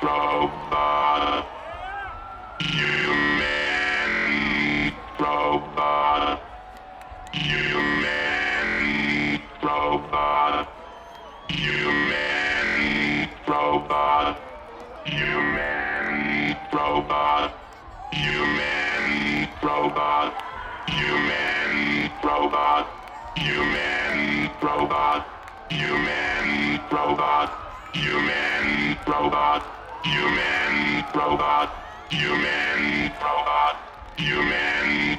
Robot. Human. Robot. Human. Robot. Human. Robot. Human. Robot. Human. Robot. Human. Robot. Human. Robot. Human. Robot. Human. Robot. Human robot. Human robot. Human